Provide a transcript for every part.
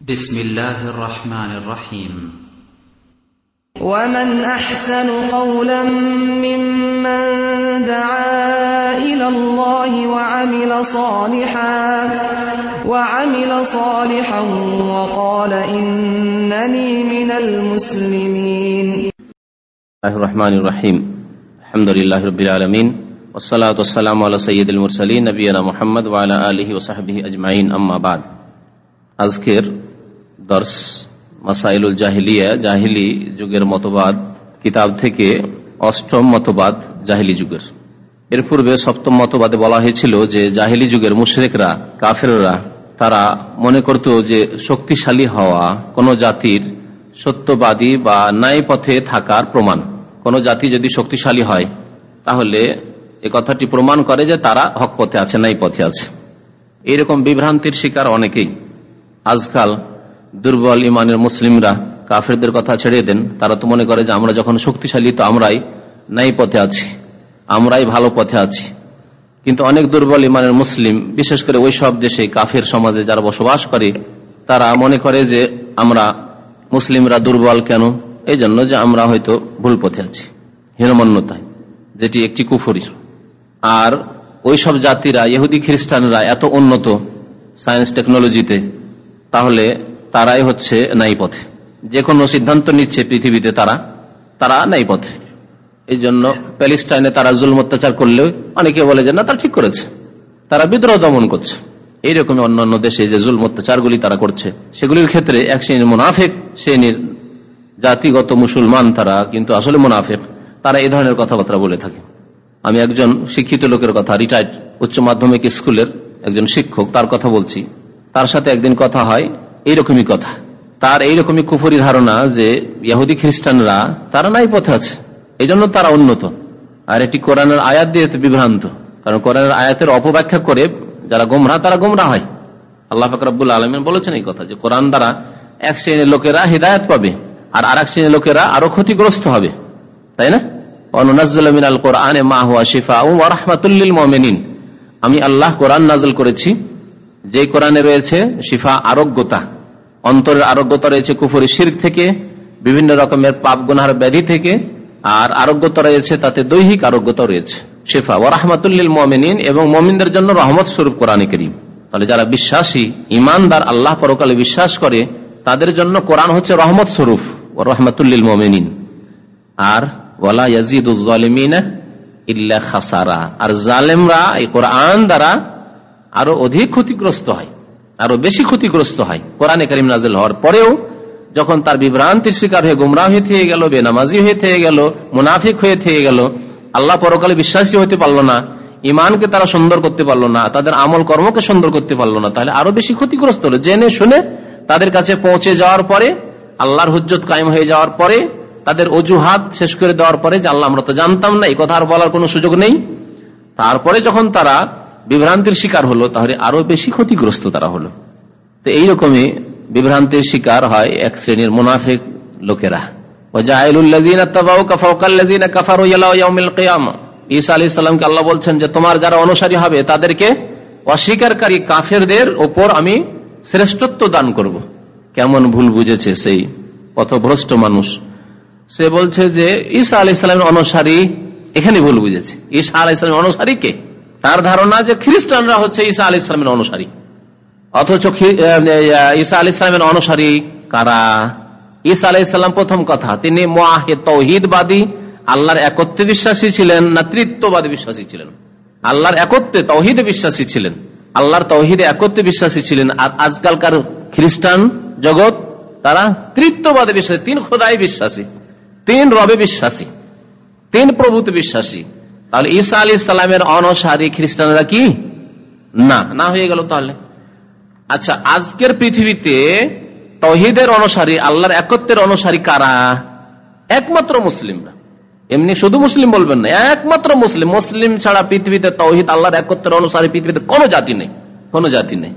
بسم الله الرحمن الرحيم ومن أحسن قولا ممن دعا إلى الله وعمل صالحا وعمل صالحا وقال إنني من المسلمين الله الرحمن الرحيم الحمد لله رب العالمين والصلاة والسلام على سيد المرسلين نبينا محمد وعلى آله وصحبه أجمعين أما بعد আজকের দর্শ, মাসাইলুল জাহিলিয়া, জাহিলি যুগের মতবাদ, কিতাব থেকে অষ্টম মতবাদ, জাহিলি যুগের। এর পূর্বে সপ্তম মতবাদে বলা হয়েছিল যে জাহিলি যুগের মুশরেকরা, কাফেররা, তারা মনে করত যে শক্তিশালী হওয়া কোন জাতির সত্যবাদী বা ন্যায় পথে থাকার প্রমাণ। কোন জাতি যদি শক্তিশালী হয়, তাহলে এ কথাটি প্রমাণ করে যে তারা হক পথে আছে, ন্যায় পথে আছে। এইরকম বিভ্রান্তির শিকার অনেকেই। আজকাল দুর্বল ইমানের মুসলিমরা কাফেরদের কথা ছেড়ে দেন, তারা তো মনে করে যে আমরা যখন শক্তিশালী, তো আমরাই নাই পথে আছি, আমরাই ভালো পথে আছি। কিন্তু অনেক দুর্বল ইমানের মুসলিম, বিশেষ করে ওই সব দেশে কাফের সমাজে যারা বসবাস করে, তারা মনে করে যে আমরা মুসলিমরা দুর্বল কেন? এই জন্য যে আমরা হয়তো ভুল পথে আছি, হীনমন্যতায়, যেটি একটি কুফুরি আর ওই সব জাতিরা, ইহুদি খ্রিস্টানরা এত উন্নত সায়েন্স টেকনোলজিতে, তাহলে তারাই হচ্ছে নাই পথে যে কোনো সিদ্ধান্ত নিচ্ছে পৃথিবীতে তারা তারা নাই পথে এই জন্য প্যালেস্টাইনে তারা জুল অত্যাচার করলেও অনেকে বলে যে, না, তারা ঠিক করেছে। তারা বিদ্রোহ দমন করছে। এইরকম অন্যান্য দেশে যে জুল অত্যাচারগুলি তারা করছে, সেগুলির ক্ষেত্রে এক শ্রেণির মুনাফেক, শ্রেণির জাতিগত মুসলমান তারা কিন্তু আসলে মুনাফেক। তারা এই ধরনের কথাবার্তা বলে থাকে। আমি একজন শিক্ষিত লোকের কথা, রিটায়ার্ড উচ্চ মাধ্যমিক স্কুলের একজন শিক্ষক, তার কথা বলছি। তার সাথে একদিন কথা হয় এইরকমই কথা। তার এইরকমই কুফরি ধারণা যে ইহুদি খ্রিস্টানরা, তারা নাই পথে আছে। এই তারা উন্নত। আর এটি কোরআনের আয়াত দিয়ে বিভ্রান্ত। কারণ কোরআনের আয়াতের অপব্যাখ্যা করে যারা গোমরা, তারা গোমরা হয়। আল্লাহ ফাকরাবুল আলমিন বলেছেন এই কথা যে কোরআন দ্বারা এক শ্রেণির লোকেরা হৃদায়ত পাবে আর আর এক শ্রেণির লোকেরা আরও ক্ষতিগ্রস্ত হবে। তাই না? আমি আল্লাহ কোরআন নাজল করেছি। যে কোরআনে রয়েছে শিফা আরোগ্যতা। অন্তরের আরোগ্যতা রয়েছে কুফুরি শির থেকে, বিভিন্ন রকমের পাপ গুনার ব্যাধি থেকে, আর আরোগ্যতা রয়েছে তাতে দৈহিক আরোগ্যতা রয়েছে। শেফা ও রাহমাতুল্লিল মমিনিন, এবং মমিনদের জন্য রহমত স্বরূপ কোরআন করিম। তাহলে যারা বিশ্বাসী ইমানদার আল্লাহ পরকালে বিশ্বাস করে, তাদের জন্য কোরআন হচ্ছে রহমত স্বরূপ ও রহমাতুল্লিল মমিনিন। আর, ওয়ালা ইয়াজিদুজ্জালিমিনা ইল্লা খাসারা। আর জালেমরা এই কোরআন দ্বারা আরও অধিক ক্ষতিগ্রস্ত হয়। আরও বেশি ক্ষতিগ্রস্ত হয়। কোরআনে করিম নাজিল হওয়ার পরেও যখন তার বিভ্রান্তির শিকার হয়ে গুমরাহ হয়ে থেকে গেল, বেনামাজি হয়ে থেকে গেল, মুনাফিক হয়ে থেকে গেল, আল্লাহ পরকালে বিশ্বাসী হতে পারল না ইমানকে তারা সুন্দর করতে পারল না, তাদের আমল কর্মকে সুন্দর করতে পারল না, তাহলে আরও বেশি ক্ষতিগ্রস্ত হলো। জেনে শুনে তাদের কাছে পৌঁছে যাওয়ার পরে, আল্লাহর হুজ্জত কায়েম হয়ে যাওয়ার পরে, তাদের অজুহাত শেষ করে দেওয়ার পরে যে আল্লাহ আমরা তো জানতাম না, এই কথা আর বলার কোনো সুযোগ নেই। তারপরে যখন তারা বিভ্রান্তির শিকার হলো, তাহলে আরও বেশি ক্ষতিগ্রস্ত তারা হলো। তো এইরকমই বিভ্রান্তির শিকার হয় এক শ্রেণির মুনাফিক লোকেরা। তোমার যারা অনুসারী হবে, তাদেরকে অস্বীকারী কাফেরদের ওপর আমি শ্রেষ্ঠত্ব দান করব। কেমন ভুল বুঝেছে সেই পথভ্রষ্ট মানুষ। সে বলছে যে, ঈসা আলি অনুসারী এখানে ভুল বুঝেছে। ঈসা আলি সাল্লামের অনুসারী কে? তার ধারণা যে খ্রিস্টানরা হচ্ছে ঈসা আলি ইসলামের অনুসারী। অথচ ঈসা আলি ইসলামের অনুসারী কারা? ঈসা আলি ইসলাম প্রথম কথা, তিনি তৌহিদবাদী, আল্লাহর একত্রে বিশ্বাসী ছিলেন না তৃত্ববাদী বিশ্বাসী ছিলেন। আল্লাহর একত্রে তৌহিদে বিশ্বাসী ছিলেন, আল্লাহর তৌহিদে একত্রে বিশ্বাসী ছিলেন, আর আজকালকার খ্রিস্টান জগৎ তারা তৃত্ববাদে বিশ্বাসী, তিন খোদাই বিশ্বাসী, তিন রবে বিশ্বাসী, তিন প্রভুতে বিশ্বাসী। তাহলে ঈসা আলী ইসলামের অনসারী খ্রিস্টানরা কি? না। না হয়ে গেল তাহলে। আচ্ছা আজকের পৃথিবীতে তহিদের অনুসারী আল্লাহর একত্রের অনুসারী কারা? একমাত্র মুসলিমরা। এমনি শুধু মুসলিম বলবেন না একমাত্র মুসলিম। মুসলিম ছাড়া পৃথিবীতে তহিদ আল্লাহর একত্রের অনুসারী পৃথিবীতে কোনো জাতি নেই কোনো জাতি নেই।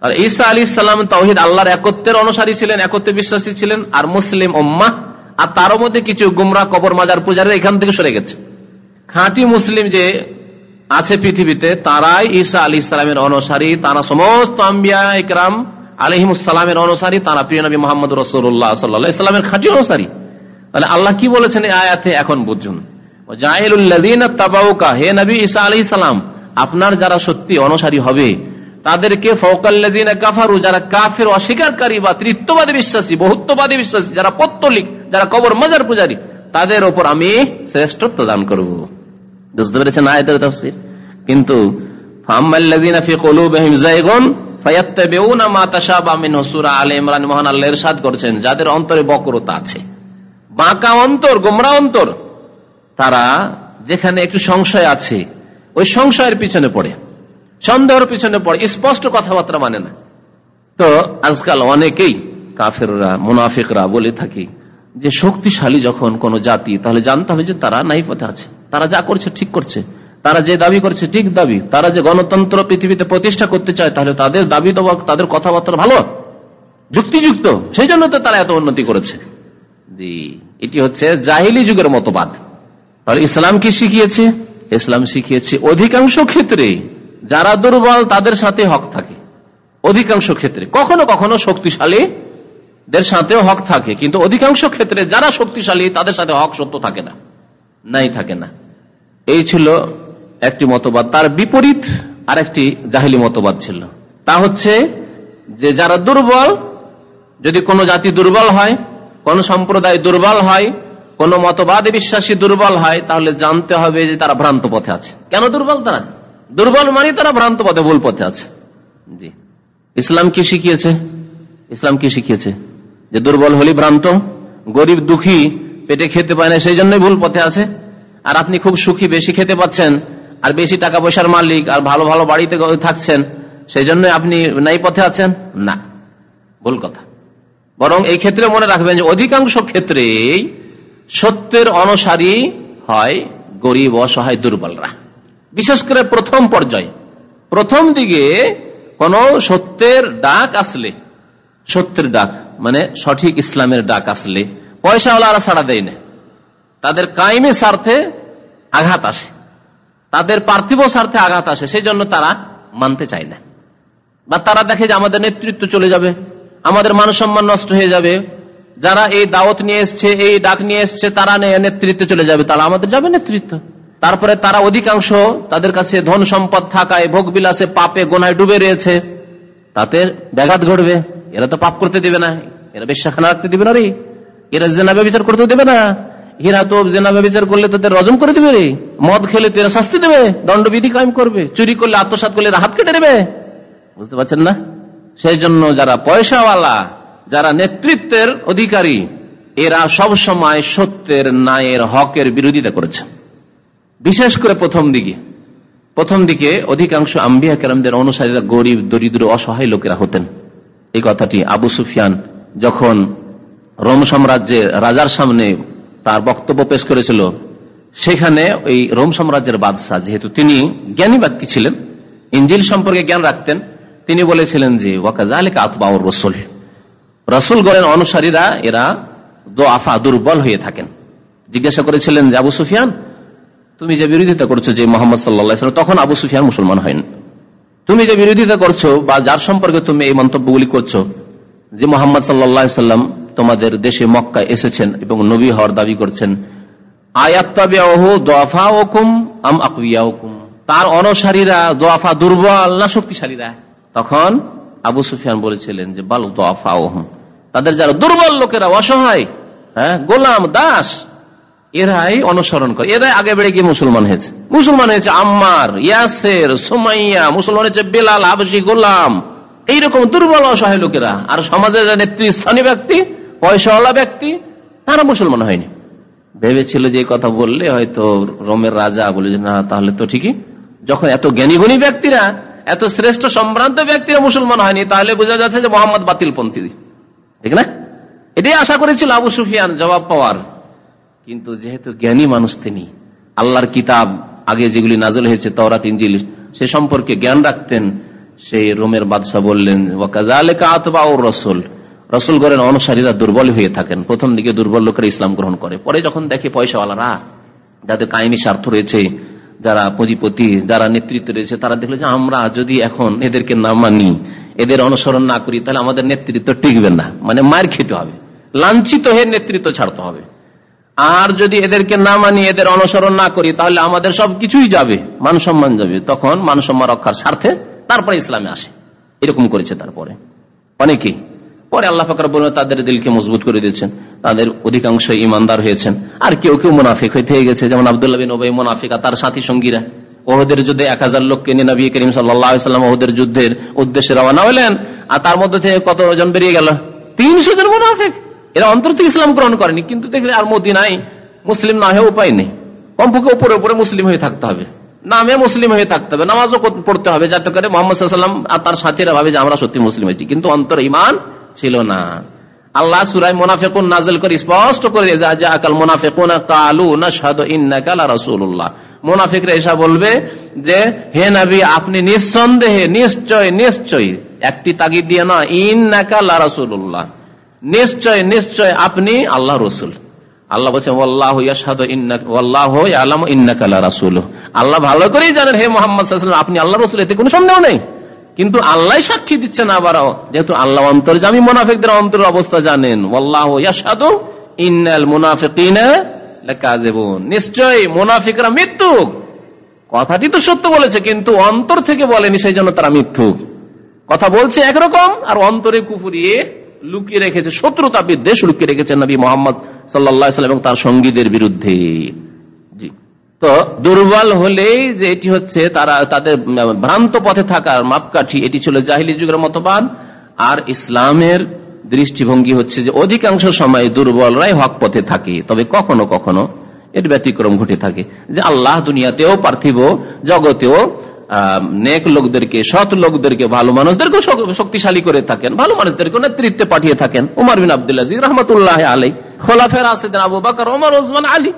আর ঈসা আলী ইসলাম তহিদ আল্লাহর একত্রের অনুসারী ছিলেন একত্রে বিশ্বাসী ছিলেন আর মুসলিম ওম্মা আর তার মধ্যে কিছু গুমরা কবর মাজার পূজারে এখান থেকে সরে গেছে। খাঁটি মুসলিম যে আছে পৃথিবীতে, তারাই ঈসা আলী ইসলামের অনুসারী, তারা সমস্ত আম্বিয়া ইকরাম আলহিমুসালামের অনুসারী, তারা প্রিয় নবী মোহাম্মদ রসুল্লাহ সাল্লাহ ইসলামের খাঁটি অনুসারী। তাহলে আল্লাহ কি বলেছেন আয়াতে? এখন বুঝুন। হে নবী ঈসা আলি সালাম, আপনার যারা সত্যি অনুসারী হবে, তাদেরকে কাফারু, যারা কাফের, অস্বীকারী বা তৃত্ববাদী বিশ্বাসী, বহুত্ববাদী বিশ্বাসী, যারা পত্তলিক, যারা কবর মজার পূজারী তাদের ওপর আমি শ্রেষ্ঠত্ব দান করব। বুঝতে পেরেছেন তফসির? কিন্তু যাদের অন্তরে বকরতা আছে, বাঁকা অন্তর, গোমরা অন্তর, তারা যেখানে একটু সংশয় আছে, ওই সংশয়ের পিছনে পড়ে, সন্দেহের পিছনে পড়ে, স্পষ্ট কথাবার্তা মানে না। তো আজকাল অনেকেই কাফেররা, মুনাফিকরা বলে থাকে যে শক্তিশালী যখন কোন জাতি, তাহলে জানতে হবে যে তারা নাই পথে আছে। তারা যা করছে ঠিক করছে। তারা যে দাবি করছে ঠিক দাবি। তারা যে গণতন্ত্র পৃথিবীতে প্রতিষ্ঠা করতে চায়, তাহলে তাদের দাবি দেওয়া, তাদের কথাবার্তা ভালো। যুক্তিযুক্ত। সেই জন্য তো তারা এত উন্নতি করেছে। জি, এটি হচ্ছে জাহিলি যুগের মতবাদ। তাহলে ইসলাম কি শিখিয়েছে? ইসলাম শিখিয়েছে অধিকাংশ ক্ষেত্রে যারা দুর্বল, তাদের সাথে হক থাকে। অধিকাংশ ক্ষেত্রে। কখনো কখনো শক্তিশালী দের সাথেও হক থাকে, কিন্তু অধিকাংশ ক্ষেত্রে যারা শক্তিশালী, তাদের সাথে হক সত্য থাকে না, নাই থাকে না। এই ছিল একটি মতবাদ। তার বিপরীত আর একটি জাহিলি মতবাদ ছিল। তা হচ্ছে যে, যারা দুর্বল, যদি কোনো জাতি দুর্বল হয়, কোন সম্প্রদায় দুর্বল হয়, কোন মতবাদে বিশ্বাসী দুর্বল হয়, তাহলে জানতে হবে যে তারা ভ্রান্ত পথে আছে। কেন দুর্বল তারা? দুর্বল মানে তারা ভ্রান্ত পথে, ভুল পথে আছে। জি। ইসলাম কি শিখিয়েছে? ইসলাম কি শিখিয়েছে? যে দুর্বল হলি ভ্রান্ত, গরিব দুঃখী পেটে খেতে পায় না, সেই জন্যই ভুল পথে আছে। আর আপনি খুব সুখী, বেশি খেতে পাচ্ছেন, আর বেশি টাকা পয়সার মালিক, আর ভালো ভালো বাড়িতে থাকছেন, সেই জন্য আপনি নাই পথে আছেন? না। ভুল কথা। বরং এই ক্ষেত্রে মনে রাখবেন যে অধিকাংশ ক্ষেত্রেই সত্যের অনুসারী হয় গরিব, অসহায়, দুর্বলরা। বিশেষ করে প্রথম পর্যায়ে। প্রথম দিকে কোন সত্যের ডাক আসলে, সত্যের ডাক মানে সঠিক ইসলামের ডাক আসলে, পয়সাওয়ালারা ছাড়া দেয় না। তাদের কায়েমি স্বার্থে আঘাত আসে। তাদের পার্থিব স্বার্থে আঘাত আসে সেই জন্য তারা মানতে চায় না। বা তারা দেখে যে আমাদের নেতৃত্ব চলে যাবে, আমাদের মান সম্মান নষ্ট হয়ে যাবে, যারা এই দাওয়াত নিয়ে এসছে, এই ডাক নিয়ে এসছে, তারা নেতৃত্বে চলে যাবে তারা আমাদের যাবে নেতৃত্ব। তারপরে তারা অধিকাংশ তাদের কাছে ধন সম্পদ থাকায় ভোগ বিলাসে পাপে গোনায় ডুবে রয়েছে, তাতে ব্যাঘাত ঘটবে। এরা তো পাপ করতে দিবে না। এরা বেশাখানা রাখতে দিবে না রে। এরা জেনাবে বিচার করতে দেবে না। এরা তো জেনাবে বিচার করলে তাদের রজম করে দেবে রে। মদ খেলে তো এরা শাস্তি দেবে। দণ্ডবিধি কায়েম করবে। চুরি করলে আত্মসাত করলে হাত কেটে দেবে। বুঝতে পারছেন না? সেই জন্য যারা পয়সাওয়ালা, যারা নেতৃত্বের অধিকারী, এরা সব সময় সত্যের ন্যায়ের হকের বিরোধিতা করেছে। বিশেষ করে প্রথম দিকে। প্রথম দিকে অধিকাংশ আম্বিয়া কেরামদের অনুসারীরা গরিব, দরিদ্র, অসহায় লোকেরা হতেন। এই কথাটি আবু সুফিয়ান যখন রোম সাম্রাজ্যের রাজার সামনে তার বক্তব্য পেশ করেছিল, সেখানে ওই রোম সাম্রাজ্যের বাদশাহ, যেহেতু তিনি জ্ঞানী ব্যক্তি ছিলেন, ইঞ্জিল সম্পর্কে জ্ঞান রাখতেন, তিনি বলেছিলেন যে ওয়াকাজালিকা আতবাউর রসুল। রসুল গড়েন অনুসারীরা, এরা দোয়াফা দুর্বল হয়ে থাকেন। জিজ্ঞাসা করেছিলেন যে, আবু সুফিয়ান, তুমি যে বিরোধিতা করছ যে মোহাম্মদ সাল্লাহ তখন আবু সুফিয়ান মুসলমান হয়নি? তুমি যে বিরোধিতা করছ বা যার সম্পর্কে তুমি এই মন্তব্যগুলি করছ, যে মোহাম্মদ সাল্লাম তোমাদের দেশে মক্কা এসেছেন এবং নবী হওয়ার দাবি করছেন তার অনুসারীরা দোয়াফা দুর্বল না শক্তিশালীরা? তখন আবু সুফিয়ান বলেছিলেন যে, বাল দোয়াফা তাদের যারা দুর্বল লোকেরা, অসহায় হ্যাঁ গোলাম, দাস এরাই অনুসরণ করে। এরাই আগে বেড়ে গিয়ে মুসলমান হয়েছে। মুসলমান হয়েছে আম্মার, ইয়াসের, সোমাইয়া, মুসলমান হয়েছে বেলাল আবসি গোলাম। এইরকম দুর্বল, অসহায় লোকেরা। আর সমাজের নেতৃস্থানীয় ব্যক্তি, পয়সাওয়ালা ব্যক্তি, তারা মুসলমান হয়নি। ভেবেছিল যে কথা বললে হয়তো রোমের রাজা বলে যে, না, তাহলে তো ঠিকই। যখন এত জ্ঞানীগুণী ব্যক্তিরা, এত শ্রেষ্ঠ সম্ভ্রান্ত ব্যক্তিরা মুসলমান হয়নি, তাহলে বোঝা যাচ্ছে যে মোহাম্মদ বাতিলপন্থী। ঠিক না? এটাই আশা করেছিল আবু সুফিয়ান, জবাব পাওয়ার। কিন্তু যেহেতু জ্ঞানী মানুষ তিনি, আল্লাহর কিতাব আগে যেগুলি নাজল হয়েছে, তওরাত ইঞ্জিল সে সম্পর্কে জ্ঞান রাখতেন। সেই রোমের বাদশাহ বললেন রসুল। রসুল করেন অনুসারীরা দুর্বল হয়ে থাকেন। প্রথম দিকে দুর্বল লোকেরা ইসলাম গ্রহণ করে। পরে যখন দেখে পয়সাওয়ালারা, যাদের কাহিনী স্বার্থ রয়েছে, যারা পুঁজিপতি, যারা নেতৃত্ব রয়েছে, তারা দেখল যে আমরা যদি এখন এদেরকে না মানি, এদের অনুসরণ না করি, তাহলে আমাদের নেতৃত্ব টিকবে না। মানে মার খেতে হবে। লাঞ্ছিত হয়ে নেতৃত্ব ছাড়তে হবে। আর যদি এদেরকে না মানি, এদের অনুসরণ না করি, তাহলে আমাদের সব কিছুই যাবে। মান সম্মান যাবে। তখন মান সম্মান রক্ষার স্বার্থে তারপরে ইসলামে আসে। এরকম করেছে তারপরে। অনেকেই। পরে আল্লাহ ফাকর বলে তাদের দিলকে মজবুত করে দিয়েছেন। তাদের অধিকাংশ ইমানদার হয়েছেন। আর কেউ কেউ মুনাফিক হয়ে গেছে। যেমন আবদুল্লাহ বিন ওবাই মুনাফিক তার সাথী সঙ্গীরা। ওহদের যুদ্ধে এক হাজার লোককে নিয়ে নবী করিম সাল্লাম ওহদের যুদ্ধের উদ্দেশ্যে রওনা হলেন। আর তার মধ্যে থেকে কতজন বেরিয়ে গেল? তিনশো জন মুনাফিক। এরা অন্তর থেকে ইসলাম গ্রহণ করেনি, কিন্তু দেখলে আর মোদি নাই মুসলিম না হয়ে উপায় নেই। কমপক্ষে উপরে উপরে মুসলিম হয়ে থাকতে হবে। নামে মুসলিম হয়ে থাকতে হবে, নামাজও পড়তে হবে, যাতে করে মোহাম্মদ আর তার সাথীরা ভাবে যে আমরা সত্যি মুসলিম হয়েছি। কিন্তু অন্তর ইমান ছিল না। আল্লাহ সুরাই মোনাফেকুন নাজল করে স্পষ্ট করে আকাল মোনাফেকুন কালু না ইন্নাকাল রাসুল্লাহ মোনাফিকরা এসা বলবে যে, হে নবী, আপনি নিঃসন্দেহে, নিশ্চয় নিশ্চয় একটি তাগিদ দিয়ে না ইন্নাকাল রাসুল্লাহ নিশ্চয় নিশ্চয় আপনি আল্লাহ রসুল। আল্লাহ বলছেন আল্লাহ ভালো করেই জানেন, হে মোহাম্মদ আপনি আল্লাহ রসুল, এতে কোনো সন্দেহ নেই। কিন্তু আল্লাহ সাক্ষী দিচ্ছেন আবারও, যেহেতু আল্লাহ অন্তর জামি মোনাফিকদের অন্তর অবস্থা জানেন। আল্লাহ ইয়াসাদু ইন্নাল মুনাফিকিনা নিশ্চয় মোনাফিকরা মৃত্যু কথাটি তো সত্য বলেছে, কিন্তু অন্তর থেকে বলেনি, সেই জন্য তারা মৃত্যু কথা বলছে একরকম, আর অন্তরে কুফুরিয়ে লুকিয়ে রেখেছে, শত্রুতা বিদ্বেষ লুকিয়ে রেখেছেন নবী মোহাম্মদ সাল্লাম এবং তার সঙ্গীদের বিরুদ্ধে। তো দুর্বল হলেই যে এটি হচ্ছে তারা, তাদের ভ্রান্ত পথে থাকার মাপকাঠি, এটি ছিল জাহিলি যুগের মতবাদ। আর ইসলামের দৃষ্টিভঙ্গি হচ্ছে যে অধিকাংশ সময় দুর্বলরাই হক পথে থাকে, তবে কখনো কখনো এর ব্যতিক্রম ঘটে থাকে। যে আল্লাহ দুনিয়াতেও পার্থিব, জগতেও নেক লোকদেরকে, সৎ লোকদেরকে, ভালো মানুষদেরকে শক্তিশালী করে থাকেন, ভালো মানুষদেরকে নেতৃত্বে পাঠিয়ে থাকেন। উমার বিন আব্দুল্লাহ রহমতুল্লাহ আলী খোলাফের আসেন আবু বাকর, ওমর, ওসমান, আলী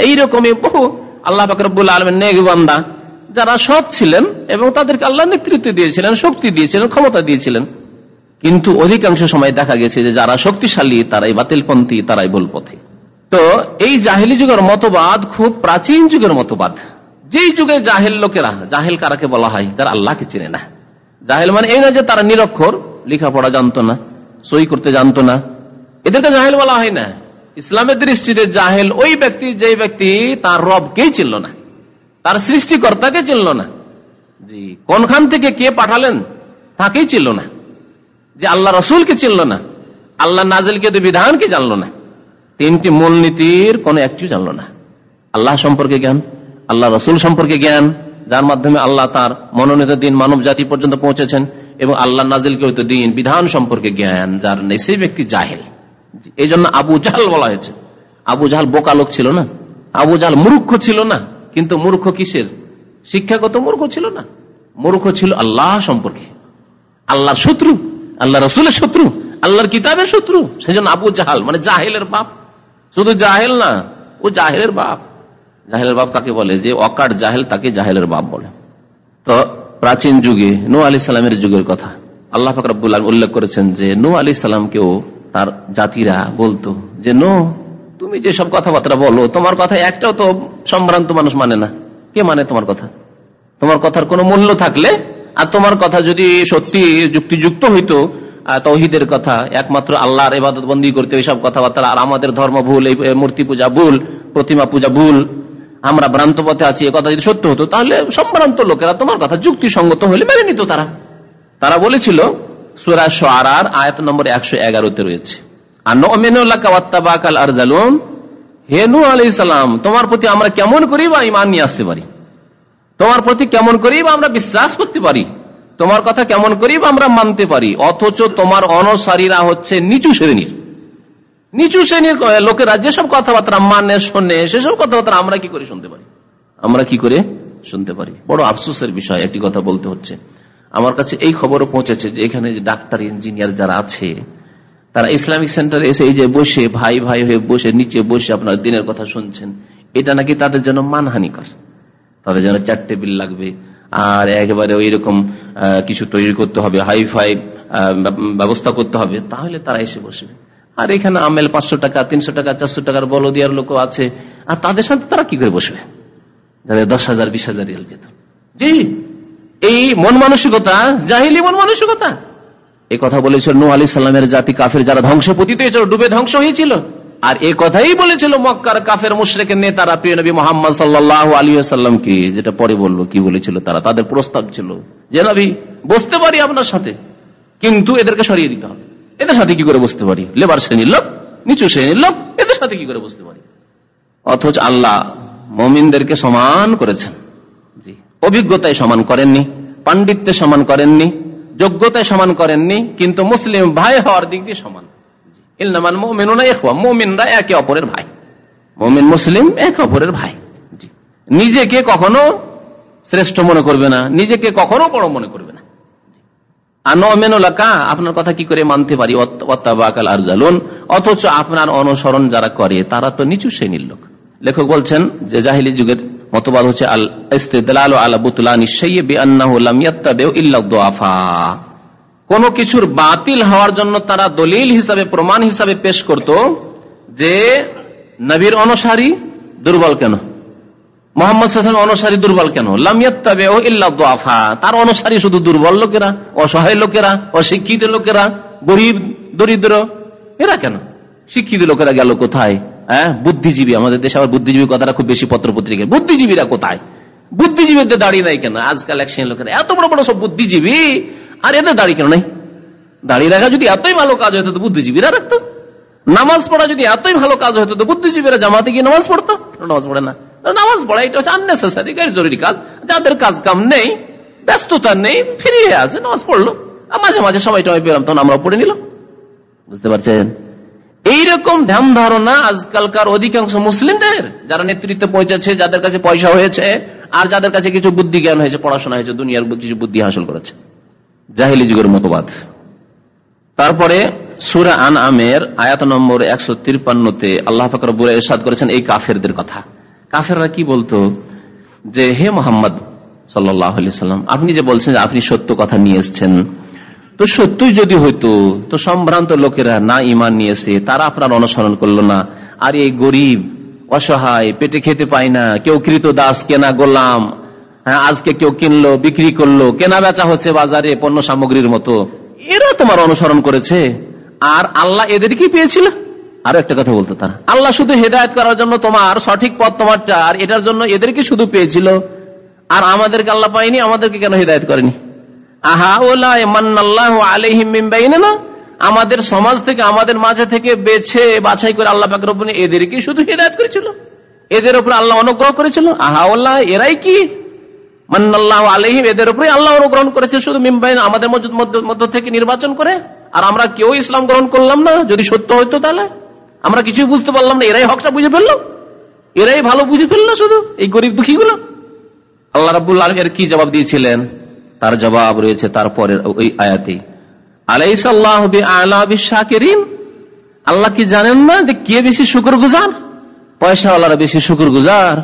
এইরকমই বহু আল্লাহ বাকরবুল আলমের নেক বান্দা, যারা সৎ ছিলেন এবং তাদেরকে আল্লাহ নেতৃত্ব দিয়েছিলেন, শক্তি দিয়েছিলেন, ক্ষমতা দিয়েছিলেন। কিন্তু অধিকাংশ সময় দেখা গেছে যে যারা শক্তিশালী, তারাই বাতিলপন্থী, তারাই ভুল পথে তো এই জাহিলি যুগের মতবাদ খুব প্রাচীন যুগের মতবাদ। যেই যুগে জাহেল লোকেরা, জাহেল কারাকে বলা হয়, যারা আল্লাহকে চেনে না। জাহেল মানে এই না যে তারা নিরক্ষর, লেখাপড়া জানতো না, সই করতে জানতো না। এদেরকে জাহেল বলা হয় না। ইসলামের দৃষ্টিতে জাহেল ওই ব্যক্তি যে ব্যক্তি তার রবকেই চিনল না, তার সৃষ্টিকর্তাকে চিনল না। জি, কোনখান থেকে কে পাঠালেন, তাকেই চিনল না। যে আল্লাহ রসুলকে চিনল না, আল্লাহ নাজিলকে তো বিধানকে জানলো না, তিনটি মূলনীতির কোন একটি জানলো না। আল্লাহ সম্পর্কে জ্ঞান? আল্লাহ রসুল সম্পর্কে জ্ঞান, যার মাধ্যমে আল্লাহ তার মনোনীত দিন মানব জাতি পর্যন্ত পৌঁছেছেন এবং আল্লাহ নাজিলকে দিন, বিধান সম্পর্কে জ্ঞান, যার নেই সেই ব্যক্তি জাহেল। এই জন্য আবু জাহাল বলা হয়েছে। আবু জাহাল বোকা লোক ছিল না। আবু জাহাল মূর্খ ছিল না। কিন্তু মূর্খ কিসের? শিক্ষাগত মূর্খ ছিল না। মূর্খ ছিল আল্লাহ সম্পর্কে। আল্লাহর শত্রু আল্লাহ রসুলের শত্রু, আল্লাহর কিতাবের শত্রু। সেই জন্য আবু জাহাল মানে জাহেলের বাপ। শুধু জাহেল না, ও জাহেলের বাপ। জাহেলের বাপ কাকে বলে? যে অকাট জাহেল তাকে জাহেলের বাপ বলে। তো প্রাচীন যুগে নু আলি সালামের যুগের কথা। আল্লাহ ফাকরাবুল্লাহ উল্লেখ করেছেন যে নু আলি সালামকেও তার জাতিরা বলতো যে নো তুমি যে সব কথাবার্তা বলো, তোমার কথা একটাও তো সম্ভ্রান্ত মানুষ মানে না। কে মানে তোমার কথা? তোমার কথার কোনো মূল্য থাকলে আর তোমার কথা যদি সত্যি যুক্তিযুক্ত হইতো তৌহিদের কথা, একমাত্র আল্লাহর এবাদত বন্দী করতে সব কথাবার্তা, আর আমাদের ধর্ম ভুল, এই মূর্তি পূজা ভুল, প্রতিমা পূজা ভুল আমরা ভ্রান্ত পথে আছি কথা যদি সত্য হতো, তাহলে সম্ভ্রান্ত লোকেরা তোমার কথা যুক্তিসঙ্গত হলে মেনে নিত তারা। তারা বলেছিল, সুরা নম্বর একশো এগারোতে রয়েছে। হেনু আলি তোমার প্রতি আমরা কেমন করি বা ইমান নিয়ে আসতে পারি? তোমার প্রতি কেমন করি বা আমরা বিশ্বাস করতে পারি? তোমার কথা কেমন করি বা আমরা মানতে পারি? অথচ তোমার অনসারীরা হচ্ছে নিচু শ্রেণির। নিচু শ্রেণির লোকেরা যেসব কথাবার্তা মানে শোনে, সেসব কথাবার্তা আমরা কি করে শুনতে পারি? আমরা কি করে শুনতে পারি? বড় আফসোসের বিষয় একটি কথা বলতে হচ্ছে। আমার কাছে এই খবরও পৌঁছেছে যে এখানে যে ডাক্তার, ইঞ্জিনিয়ার যারা আছে, তারা ইসলামিক সেন্টারে এসে এই যে বসে, ভাই ভাই হয়ে বসে, নিচে বসে আপনার দিনের কথা শুনছেন, এটা নাকি তাদের জন্য মানহানিকর? তাদের জন্য চারটে বিল লাগবে, আর একেবারে ওই রকম কিছু তৈরি করতে হবে হাই ফাই ব্যবস্থা করতে হবে, তাহলে তারা এসে বসবে। আর এখানে আমেল পাঁচশো টাকা, তিনশো টাকা, চারশো টাকার বলদিয়ার লোক আছে। আর তাদের সাথে তারা কি করে বসবে? যাদের দশ হাজার, বিশ হাজার রিয়াল বেতন জি, এই মন মানসিকতা, জাহিলি মন মানসিকতা। এই কথা বলেছিল নু আলি সাল্লামের জাতি কাফের, যারা ধ্বংস পতিত হয়েছিল, ডুবে ধ্বংস হয়েছিল। আর এই কথাই বলেছিল মক্কার কাফের মুশ্রেকের নেতারা, প্রিয় নবী মোহাম্মদ সাল্লাহ আলী সাল্লামকে যেটা পরে বলল কি বলেছিল তারা, তাদের প্রস্তাব ছিল যে, নবী, বসতে পারি আপনার সাথে, কিন্তু এদেরকে সরিয়ে দিতে হবে। এদের সাথে কি করে বসতে পারি? লেবার শ্রেণির লোক, নিচু শ্রেণির লোক, এদের সাথে কি করে বসতে পারি? অথচ আল্লাহ মমিনদেরকে সমান করেছেন। অভিজ্ঞতায় সমান করেননি, পাণ্ডিত্যে সমান করেননি, যোগ্যতায় সমান করেননি, কিন্তু মুসলিম ভাই হওয়ার দিক দিয়ে সমান। ইলনামান মোমেনুনা এখোয়া মোমিনরা একে অপরের ভাই। মোমিন মুসলিম, একে অপরের ভাই। নিজেকে কখনো শ্রেষ্ঠ মনে করবে না, নিজেকে কখনো বড় মনে করবে আপনার কথা কি করে মানতে পারি? অথচ আপনার অনুসরণ যারা করে, তারা তো নিচু শ্রেণির লোক। লেখক বলছেন যে জাহিলি যুগের মতবাদ হচ্ছে আল বুতলানি কোন কিছুর বাতিল হওয়ার জন্য তারা দলিল হিসাবে, প্রমাণ হিসাবে পেশ করত যে নবীর অনুসারী দুর্বল কেন? মোহাম্মদ অনুসারী দুর্বল কেন? লামিয়াফা তার অনুসারী শুধু দুর্বল লোকেরা, অসহায় লোকেরা, অশিক্ষিত লোকেরা, গরিব, দরিদ্র। এরা কেন? শিক্ষিত লোকেরা গেল কোথায়? হ্যাঁ? বুদ্ধিজীবী। আমাদের দেশে আবার বুদ্ধিজীবী কথাটা খুব বেশি পত্র পত্রিকায় বুদ্ধিজীবীরা কোথায়? বুদ্ধিজীবীদের দাঁড়িয়ে নাই কেন? আজকাল এক লোকেরা। এত বড় বড় সব বুদ্ধিজীবী। আর এদের দাঁড়িয়ে কেন নাই? দাঁড়িয়ে রাখা যদি এতই ভালো কাজ হতো তো বুদ্ধিজীবীরা রাখতো। নামাজ পড়া যদি এতই ভালো কাজ হতো তো বুদ্ধিজীবীরা জামাতে গিয়ে নামাজ পড়তো? নামাজ পড়ে না। নামাজ পড়া, এটা হচ্ছে আননেসেসারি জরুরি কাজ। যাদের কাজ কাম নেই, ব্যস্ততা নেই, ফিরিয়ে আছে নামাজ পড়ল। মাঝে মাঝে সবাই টমাই পেলাম, তখন আমরা পড়ে নিলাম। বুঝতে পারছেন? এইরকম ধ্যান ধারণা আজকালকার অধিকাংশ মুসলিমদের, যারা নেতৃত্বে পৌঁছেছে, যাদের কাছে পয়সা হয়েছে, আর যাদের কাছে কিছু বুদ্ধি জ্ঞান হয়েছে, পড়াশোনা হয়েছে, দুনিয়ার কিছু বুদ্ধি হাসিল করেছে। জাহিলি যুগের মতবাদ। তারপরে সুরা আন আমের আয়াত নম্বর একশো তিরপান্নতে আল্লাহ ফাকর এরশাদ করেছেন, এই কাফেরদের কথা। কাফেররা কি বলতো যে, হে মোহাম্মদ সাল্লাম, আপনি যে বলছেন আপনি সত্য কথা নিয়ে এসছেন, তো সত্যই যদি হইতো, তো সম্ভ্রান্ত লোকেরা না ইমান নিয়েছে তারা আপনার অনুসরণ করল না। আর এই গরিব, অসহায়, পেটে খেতে পায় না, কেউ কৃত দাস কেনা গোলাম হ্যাঁ আজকে কেউ কিনলো, বিক্রি করল, কেনা বেচা হচ্ছে বাজারে পণ্য সামগ্রীর মতো। এরা তোমার অনুসরণ করেছে। আর আল্লাহ এদেরকে পেয়েছিল। আরও একটা কথা বলতো তারা। আল্লাহ শুধু হেদায়ত করার জন্য তোমার সঠিক পথ তোমারটা আর এটার জন্য এদেরকে শুধু পেয়েছিল। আর আমাদেরকে আল্লাহ পাইনি আমাদেরকে কেন হেদায়ত করেনি? আহা না আমাদের সমাজ থেকে, আমাদের মাঝে থেকে বেছে বাছাই করে আল্লাহ পাকের উপর এদেরকে শুধু হেদায়ত করেছিল। এদের উপর আল্লাহ অনুগ্রহ করেছিল। আহা এরাই কি? মান্নাল্লাহ আলহিম এদের উপরে আল্লাহ অনুগ্রহণ করেছে শুধু মিমবাইন আমাদের মধ্য থেকে নির্বাচন করে। আর আমরা কেউ ইসলাম গ্রহণ করলাম না, যদি সত্য হইতো তাহলে। আমরা কিছুই বুঝতে পারলাম না, এরাই হকটা বুঝে ফেলল। এরাই ভালো বুঝে ফেলল শুধু, এই গরিব দুঃখী গুলো আল্লাহ রাবুল আলমের কি জবাব দিয়েছিলেন? তার জবাব রয়েছে তারপরে ওই আয়াতে আলাইসাল্লাহ আল্লাহ কি জানেন না যে কে বেশি শুকুর গুজার পয়সাওয়ালারা বেশি শুকুর গুজার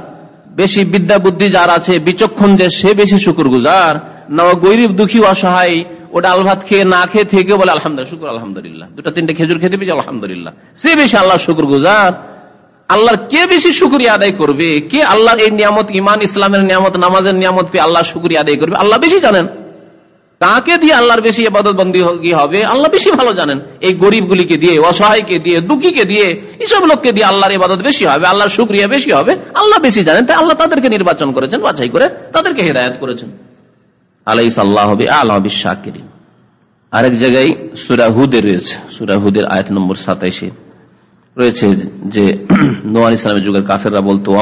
বেশি বিদ্যা বুদ্ধি যার আছে, বিচক্ষণ যে সে বেশি শুকুর গুজার না গরিব দুঃখী অসহায় ও ডাল ভাত খেয়ে না খেয়ে থেকে বলে, আলহামদুলিল্লাহ, শুকুর, আলহামদুলিল্লাহ। দুটা তিনটে খেজুর খেতে পেয়েছে, আলহামদুলিল্লাহ। সে বেশি আল্লাহ শুকুর গুজার। আল্লাহর কে বেশি শুকুরিয়া আদায় করবে? কে আল্লাহর এই নিয়ামত ইমান ইসলামের নিয়ামত, নামাজের নিয়ামত পেয়ে আল্লাহ শুকুরিয়া আদায় করবে? আল্লাহ বেশি জানেন। কাকে দিয়ে আল্লাহর বেশি এবাদত বন্দী হবে? আল্লাহ বেশি ভালো জানেন। এই গরিবগুলিকে দিয়ে, অসহায়কে দিয়ে, দুঃখীকে দিয়ে, এইসব লোককে দিয়ে আল্লাহর ইবাদত বেশি হবে, আল্লাহর শুক্রিয়া বেশি হবে। আল্লাহ বেশি জানেন, তাই আল্লাহ তাদেরকে নির্বাচন করেছেন, বাছাই করে তাদেরকে হেদায়ত করেছেন। আলাই আরেক জায়গায় সুরাহুদে রয়েছে। সুরাহুদের আয়ত নম্বর সাতাইশে রয়েছে যে নোয়ান ইসলামের যুগের কাফেররা বলতো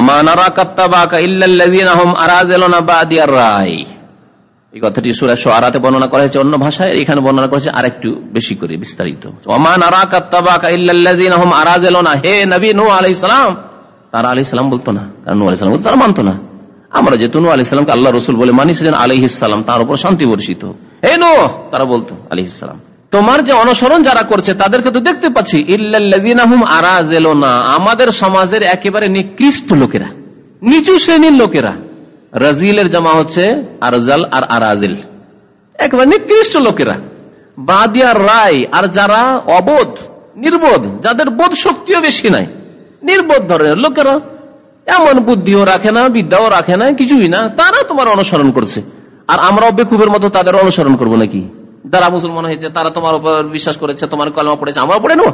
এই কথাটি সুরা আরাতে বর্ণনা করা হয়েছে অন্য ভাষায়, এখানে বর্ণনা করেছে আর একটু বেশি করে বিস্তারিত। ওমান ইসলাম তারা আলি ইসলাম বলতো না। নু আলি সালাম তারা মানতো না। আমরা যেহেতু নু আলি ইসলামকে আল্লাহ রসুল বলে মানিয়েছিলেন আলি ইসলাম তার উপর শান্তি বর্ষিত। হে নো তারা বলতো আলি ইসলাম তোমার যে অনুসরণ যারা করছে, তাদেরকে তো দেখতে পাচ্ছি। আরাজেলোনা আমাদের সমাজের একেবারে নিকৃষ্ট লোকেরা, নিচু শ্রেণির লোকেরা। রাজিলের জামা হচ্ছে আরজাল আর আরাজিল একেবারে নিকৃষ্ট লোকেরা। বাদিয়ার রায়, আর যারা অবোধ, নির্বোধ, যাদের বোধ শক্তিও বেশি নাই, নির্বোধ ধরনের লোকেরা। এমন বুদ্ধিও রাখে না, বিদ্যাও রাখে না, কিছুই না। তারা তোমার অনুসরণ করছে। আর আমরা বেকুবের মতো তাদের অনুসরণ করব নাকি? যারা মুসলমান হয়েছে, তারা তোমার উপর বিশ্বাস করেছে, তোমার কলমা পড়েছে আমরা পড়ে নেব।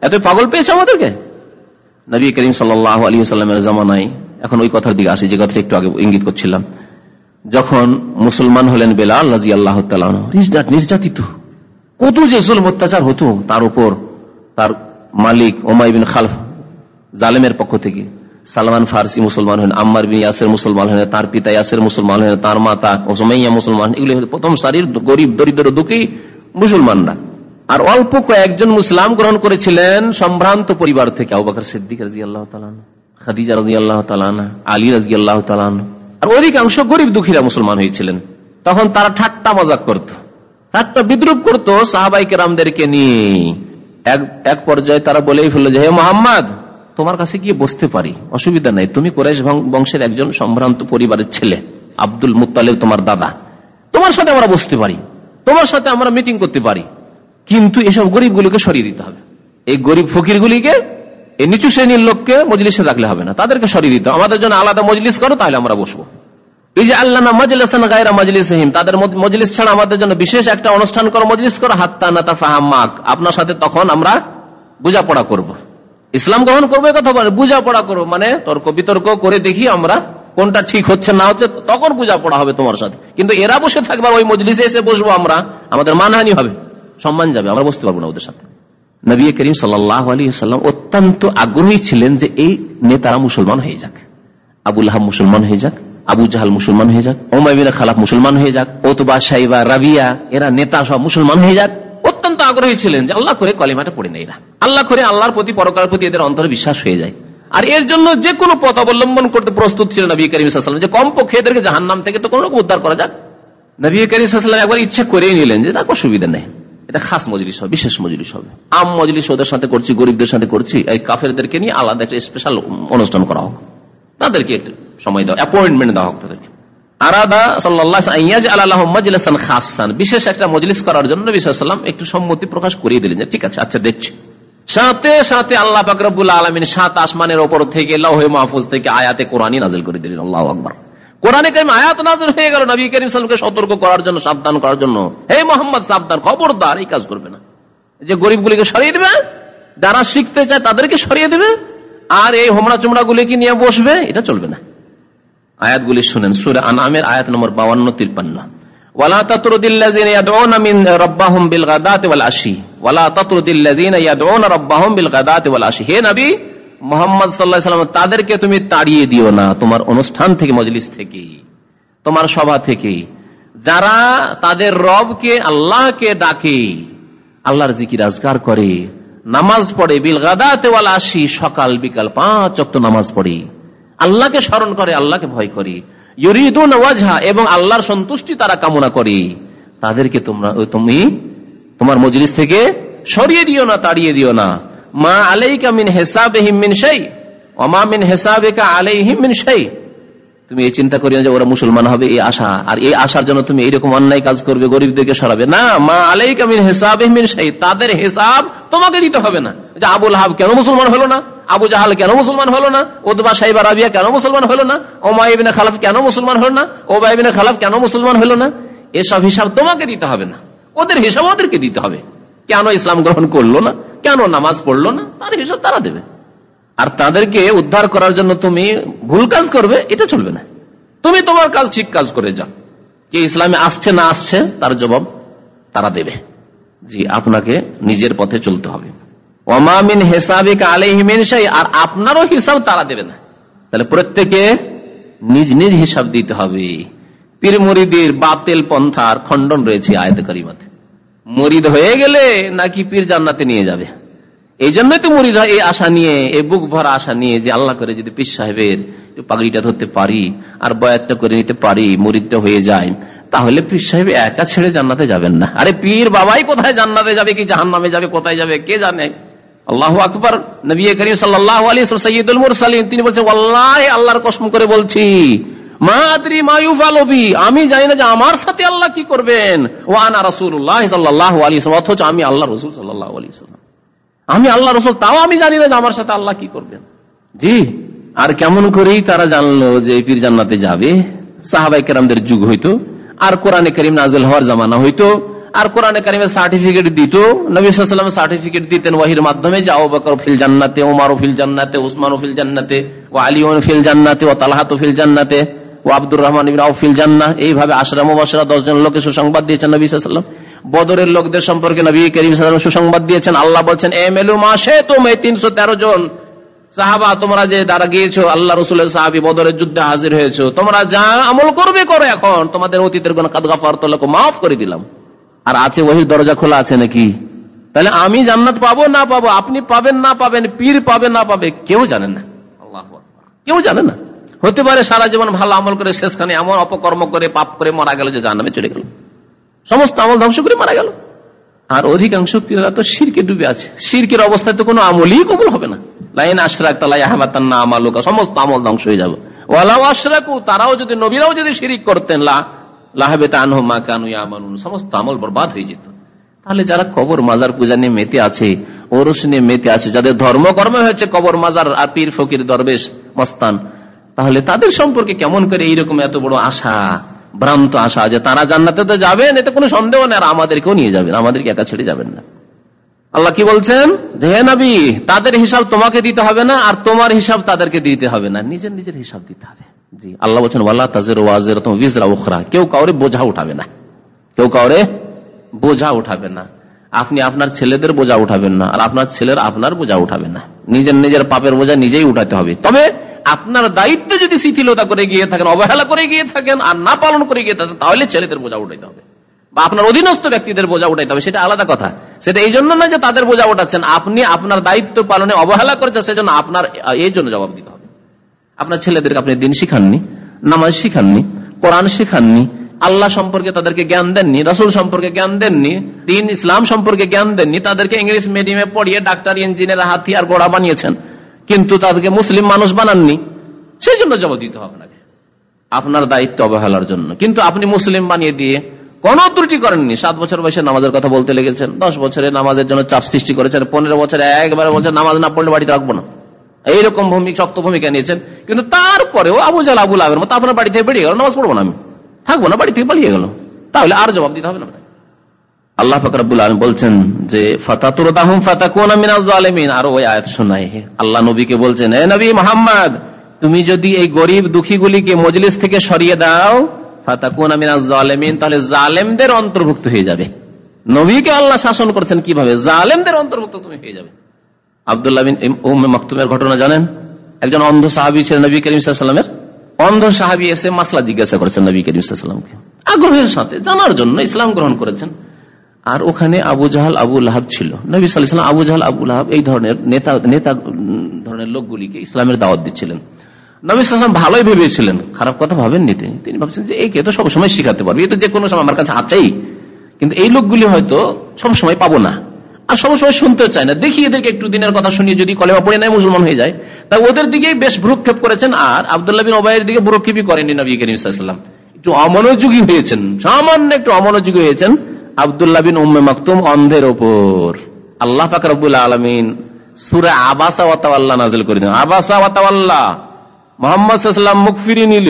এত পাগল পেয়েছে আমাদেরকে? নবী করিম সাল্লাহ আলী সাল্লামের জামানায়, এখন ওই কথার দিকে আসি, যে কথাটা একটু আগে ইঙ্গিত করছিলাম। যখন মুসলমান হলেন বেলাল রাজি আল্লাহ নির্যাতিত। কত যে জুলম অত্যাচার হতো তার উপর তার মালিক ওমাইবিন খালফ জালেমের পক্ষ থেকে। সালমান ফার্সি মুসলমান হলেন আম্মার বিন ইয়াসের মুসলমান হলেন তার পিতা ইয়াসের মুসলমান হলেন তার মাতা ওসমাইয়া মুসলমান এগুলি প্রথম সারির গরিব, দরিদ্র, দুঃখী মুসলমানরা। আর অল্প কয়েকজন মুসলাম গ্রহণ করেছিলেন সম্ভ্রান্ত পরিবার থেকে আবাকর সিদ্দিক রাজি আল্লাহ খাদিজা রাজি আল্লাহ আলী রাজি আল্লাহ আর অধিকাংশ গরিব দুঃখীরা মুসলমান হয়েছিলেন। তখন তারা ঠাট্টা মজাক করত, ঠাট্টা বিদ্রুপ করত সাহাবাইকে রামদেরকে নিয়ে। এক পর্যায়ে তারা বলেই ফেলল যে, হে মোহাম্মদ তোমার কাছে গিয়ে বসতে পারি। অসুবিধা নাই। তুমি কোরাইশ বংশের একজন সম্ভ্রান্ত পরিবারের ছেলে, আব্দুল মুতালেব তোমার দাদা। তোমার সাথে আমরা বসতে পারি। তোমার সাথে আমরা মিটিং করতে পারি। কিন্তু এসব গরিবগুলিকে সরিয়ে দিতে হবে। এই গরিব ফকিরগুলিকে, এই নিচু শ্রেণির লোককে মজলিসে রাখলে হবে না। তাদেরকে সরিয়ে দিতে আমাদের জন্য আলাদা মজলিস করো, তাহলে আমরা বসবো। এই যে আল্লাহ মজলিসান গায়রা মজলিসহিম, তাদের মজলিস ছাড়া আমাদের জন্য বিশেষ একটা অনুষ্ঠান করো, মজলিস করো। হাত্তা নাতা ফাহাম্মাক আপনার সাথে তখন আমরা বোঝাপড়া করব। ইসলাম গ্রহণ করব কথা বলে, বোঝাপড়া করব মানে তর্ক বিতর্ক করে দেখি আমরা কোনটা ঠিক হচ্ছে, না হচ্ছে, তখন বোঝাপড়া হবে তোমার সাথে। কিন্তু এরা বসে থাকবে ওই মজলিসে এসে বসবো আমরা, আমাদের মানহানি হবে, সম্মান যাবে, আমরা বসতে পারব না ওদের সাথে। নবী করিম সাল্লাম অত্যন্ত আগ্রহী ছিলেন যে এই নেতারা মুসলমান হয়ে যাক। আবুল হাব মুসলমান হয়ে যাক, আবু জাহাল মুসলমান হয়ে যাক ওমাইবিনা খালাফ মুসলমান হয়ে যাক ওতবা সাইবা, রাবিয়া, এরা নেতা সব মুসলমান হয়ে যাক। অত্যন্ত আগ্রহী ছিলেন যে আল্লাহ করে কলিমাটা পড়ে নেই না। আল্লাহ করে আল্লাহর প্রতি পরকার প্রতি এদের অন্তরে বিশ্বাস হয়ে যায়। আর এর জন্য যে কোনো পথ অবলম্বন করতে প্রস্তুত ছিল নবী করিম যে কমপক্ষে এদেরকে জাহান নাম থেকে তো কোন রকম উদ্ধার করা যাক। নবী করিম একবার ইচ্ছা করেই নিলেন যে তার অসুবিধা নেই। এটা খাস মজলিস হবে, বিশেষ মজলিস হবে। আম মজলিস ওদের সাথে করছি, গরিবদের সাথে করছি, এই কাফেরদেরকে নিয়ে আলাদা একটা স্পেশাল অনুষ্ঠান করা হোক। তাদেরকে একটু সময় দেওয়া অ্যাপয়েন্টমেন্ট দেওয়া হোক তাদেরকে। বিশেষ একটা মজলিস করার জন্য বিশ্বাম একটু সম্মতি প্রকাশ করিয়ে দিলেন ঠিক আছে আচ্ছা দেখছি। সাথে সাথে আল্লাহ আলমিন সাত আসমানের ওপর থেকে লহে মাহফুজ থেকে আয়াতে নাজিল করে দিলেন। আল্লাহ আকবর। সতর্ক করার জন্য, সাবধান করার জন্য। হে মোহাম্মদ, সাবধান, খবরদার, এই কাজ করবে না। যে সরিয়ে দেবে, যারা শিখতে চায় তাদেরকে সরিয়ে দেবে। আর এই হোমরা চুমড়া গুলিকে নিয়ে বসবে, এটা চলবে না। আয়াতগুলি শুনেন। সুরে আনামের আয়াত নম্বর বাউন্ন তিরপান্ন। তোমার সভা থেকে। যারা তাদের রবকে, আল্লাহকে ডাকে, আল্লাহর জিকির আজকার করে, নামাজ পড়ে বিল গাদাতে ওয়াল আশি সকাল বিকাল পাঁচ অক্ট নামাজ পড়ে। আল্লাহকে স্মরণ করে, আল্লাহকে ভয় করি। ওয়াজহা, এবং আল্লাহর সন্তুষ্টি তারা কামনা করি। তাদেরকে তোমরা তুমি, তোমার মজলিস থেকে সরিয়ে দিও না, তাড়িয়ে দিও না। মা আলাইকা মিন হেসাবেহিম মিন সেই অমা মিন হেসাবেকা আলাই মিন সেই তুমি এই চিন্তা করিও যে ওরা মুসলমান হবে এই আশা। আর এই আশার জন্য তুমি এইরকম অন্যায় কাজ করবে, গরিবদেরকে সরাবে। না, মা আলাইকা মিন হেসাবে মিন সেই তাদের হিসাব তোমাকে দিতে হবে না। যে আবুল হাব কেন মুসলমান হলো না? আবু জাহাল কেন মুসলমান হলো না? ওদবা সাইবা রাবিয়া কেন মুসলমান হলো না? ওমাইবিনা খালাফ কেন মুসলমান হলো না? ওবাইবিনা খালাফ কেন মুসলমান হলো না? এসব হিসাব তোমাকে দিতে হবে না। ওদের হিসাব ওদেরকে দিতে হবে। কেন ইসলাম গ্রহণ করল না? কেন নামাজ পড়ল না? তার হিসাব তারা দেবে। আর তাদেরকে উদ্ধার করার জন্য তুমি ভুল কাজ করবে, এটা চলবে না। তুমি তোমার কাজ ঠিক কাজ করে যাও। কে ইসলামে আসছে না আসছে, তার জবাব তারা দেবে। জি, আপনাকে নিজের পথে চলতে হবে। ওমামিন হেসাবিক আলহিমিন সাই আর আপনারও হিসাব তারা দেবে না। তাহলে প্রত্যেকে নিজ নিজ হিসাব দিতে হবে। পীর মরিদের বাতেল পন্থার খণ্ডন রয়েছে আয়ত করিমাতে। মরিদ হয়ে গেলে নাকি পীর জান্নাতে নিয়ে যাবে। এই জন্যই তো মরিদ হয় এই আশা নিয়ে, এই বুক ভরা আশা নিয়ে যে আল্লাহ করে যদি পীর সাহেবের পাগড়িটা ধরতে পারি আর বয়াতটা করে নিতে পারি মরিদটা হয়ে যায়, তাহলে পীর সাহেব একা ছেড়ে জান্নাতে যাবেন না। আরে পীর বাবাই কোথায় জান্নাতে যাবে কি জাহান নামে যাবে, কোথায় যাবে, কে জানে? আল্লাহ আকবর, নবী করিম সাল্লাহ আলী সৈয়দুল তিনি বলছেন আল্লাহ আল্লাহর কসম করে বলছি আমি জানি না যে আমার সাথে আল্লাহ কি করবেন। ও আনা রসুল্লাহ সাল্লাহ আলী অথচ আমি আল্লাহ রসুল সাল্লাহ আলী সাল্লাম। আমি আল্লাহ রসুল, তাও আমি জানি না যে আমার সাথে আল্লাহ কি করবেন। জি, আর কেমন করেই তারা জানলো যে পীর জান্নাতে যাবে। সাহাবাই কেরামদের যুগ হইতো, আর কোরআনে করিম নাজেল হওয়ার জামানা হইতো, আর কোরআনে কারিমের সার্টিফিকেট দিত। নবী সাল্লাম সার্টিফিকেট দিতেন ওয়াহির মাধ্যমে যে আবু বকর ফিল জান্নাতে ওমার ফিল জান্নাতে উসমান ফিল জান্নাতে, ও আলী ফিল জান্নাতে, ও তালাহাত ফিল জান্নাতে, ও আব্দুর রহমান ফিল জান্না এইভাবে আশরাম দশ দশজন লোকে সুসংবাদ দিয়েছেন নবী সাল্লাম বদরের লোকদের সম্পর্কে নবী করিম সুসংবাদ দিয়েছেন। আল্লাহ বলছেন এম এলু মাসে তুমি তিনশো তেরো জন সাহাবা তোমরা যে দ্বারা গিয়েছো আল্লাহ রসুলের সাহাবি বদরের যুদ্ধে হাজির হয়েছো তোমরা যা আমল করবে করো এখন। তোমাদের অতীতের কোন কাদগাফার তোলাকে মাফ করে দিলাম। আর আছে ওই দরজা খোলা আছে নাকি? তাহলে আমি জান্নাত পাবো না পাবো? আপনি পাবেন না পাবেন? পীর পাবে না পাবে? কেউ জানে না। কেউ জানে না। হতে পারে সারা জীবন ভালো আমল করে শেষখানে এমন অপকর্ম করে পাপ করে মারা গেল যে জানামে চলে গেল। সমস্ত আমল ধ্বংস করে মারা গেল। আর অধিকাংশ পীররা তো শিরকে ডুবে আছে। শিরকের অবস্থায় তো কোনো আমলই কবুল হবে না। লাইন আশরাক তালাইহাবাতান না আমালুকা, সমস্ত আমল ধ্বংস হয়ে যাবে। ওয়ালাও আশরাকু, তারাও যদি, নবীরাও যদি শিরিক করতেন ইয়ামানুন, সমস্ত আমল বরবাদ হয়ে যেত। তাহলে যারা কবর মাজার পূজা নিয়ে মেতে আছে, ওরস নিয়ে মেতে আছে, যাদের ধর্মকর্ম হয়েছে কবর মাজার আর পীর ফকির দরবেশ মস্তান, তাহলে তাদের সম্পর্কে কেমন করে এইরকম এত বড় আশা? ভ্রান্ত আশা যে তারা জান্নাতে তো যাবেন, এতে কোনো সন্দেহ নেই, আর আমাদেরকেও নিয়ে যাবেন, আমাদেরকে একা ছেড়ে যাবেন না। আল্লাহ কি বলছেন? হে নবী, তাদের হিসাব তোমাকে দিতে হবে না, আর তোমার হিসাব তাদেরকে দিতে হবে না। নিজের নিজের হিসাব দিতে হবে। জি, আল্লাহ বলছেন ওয়াল্লাহ তাজের ওয়াজের বিজরা উখরা। কেউ কাউরে বোঝা উঠাবে না। কেউ কাউরে বোঝা উঠাবে না। আপনি আপনার ছেলেদের বোঝা উঠাবেন না, আর আপনার ছেলের আপনার বোঝা উঠাবেন না। নিজের নিজের পাপের বোঝা নিজেই উঠাতে হবে। তবে আপনার দায়িত্ব যদি শিথিলতা করে গিয়ে থাকেন, অবহেলা করে গিয়ে থাকেন, আর না পালন করে গিয়ে থাকেন, তাহলে ছেলেদের বোঝা উঠাইতে হবে। বা আপনার অধীনস্থ ব্যক্তিদের বোঝা উঠাইতে হবে, সেটা আলাদা কথা। সেটা এই জন্য না যে তাদের বোঝা উঠাচ্ছেন, আপনি আপনার দায়িত্ব পালনে অবহেলা করেছেন, সেজন্য আপনার এই জন্য জবাব দিতে হবে। আপনার ছেলেদেরকে আপনি দিন শিখাননি, নামাজ শিখাননি, কোরআন শিখাননি আল্লাহ সম্পর্কে তাদেরকে জ্ঞান দেননি, রাসুল সম্পর্কে জ্ঞান দেননি, দিন ইসলাম সম্পর্কে জ্ঞান দেননি, তাদেরকে ইংলিশ মিডিয়ামে পড়িয়ে ডাক্তার ইঞ্জিনিয়ার হাতিয়ার গোড়া বানিয়েছেন। কিন্তু তাদেরকে মুসলিম মানুষ বানাননি। সেই জন্য জবাব দিতে হবে আপনাকে। আপনার দায়িত্ব অবহেলার জন্য। কিন্তু আপনি মুসলিম বানিয়ে দিয়ে কোন ত্রুটি করেননি। সাত বছর বয়সে নামাজের কথা বলতে লেগেছেন। দশ বছরে নামাজের জন্য চাপ সৃষ্টি করেছেন। পনেরো বছরে একবারে বলছেন, নামাজ না পড়লে বাড়িতে রাখব না। এইরকম ভূমিকা শক্ত ভূমিকা নিয়েছেন। কিন্তু তারপরেও আবু জাল আবুল আবের মতো আপনার বাড়িতে বেরিয়ে গেল, নামাজ পড়ব না আমি। থাকব না, বাড়ি থেকে পালিয়ে গেল। তাহলে আর জবাব দিতে হবে না আল্লাহ ফকরাবুল আলম বলছেন যে আর ওই আয়াত শোনায় আল্লাহ নবীকে বলছেন হে নবী মোহাম্মদ, তুমি যদি এই গরিব দুঃখীগুলিকে মজলিস থেকে সরিয়ে দাও তাহলে জালেমদের অন্তর্ভুক্ত হয়ে যাবে। নবীকে আল্লাহ শাসন কীভাবে? জালেমদের অন্তর্ভুক্ত তুমি হয়ে যাবে। আবদুল্লাহ বিন মাকতুমের ঘটনা জানেন? একজন অন্ধ সাহাবি ছিলেন নবী করিম সাল্লামের অন্ধ সাহাবি এসে মাসলা জিজ্ঞাসা করেছেন নবী করিম সাল্লামকে আগ্রহের সাথে, জানার জন্য ইসলাম গ্রহণ করেছেন। আর ওখানে আবু জাহাল, আবু লাহাব ছিল। নবী সাল্লাম আবু জাহাল, আবু লাহাব এই ধরনের নেতা নেতা ধরনের লোকগুলিকে ইসলামের দাওয়াত দিচ্ছিলেন। নবী সাল্লাম ভালোই ভেবেছিলেন। খারাপ কথা ভাবেননি তিনি। তিনি ভাবছেন যে একে তো সবসময় শিখাতে পারবে। তো যে কোনো সময় আমার কাছে আছেই। কিন্তু এই লোকগুলি হয়তো সবসময় পাবো না। আর সবসময় শুনতে চায় না। দেখি এদেরকে একটু দিনের কথা শুনিয়ে যদি কলেমা পড়ে নেয় মুসলমান হয়ে যায়। তা ওদের দিকে বেশ ভ্রুক্ষেপ করেছেন আর আবদুল্লাহ বিন ওবাইয়ের দিকে ভ্রুক্ষেপই করেনি নবী করিম সাল্লাম একটু অমনোযোগী হয়েছেন, সামান্য একটু অমনোযোগী হয়েছেন আবদুল্লাহ বিন উম্মে মাকতুম অন্ধের ওপর। আল্লাহ পাক রব্বুল আলমিন সুরে আবাসা ওয়াতাল্লাহ নাজিল করে দিন আবাসা ওয়াতাল্লাহ মোহাম্মদ মুখ ফিরিয়ে নিল।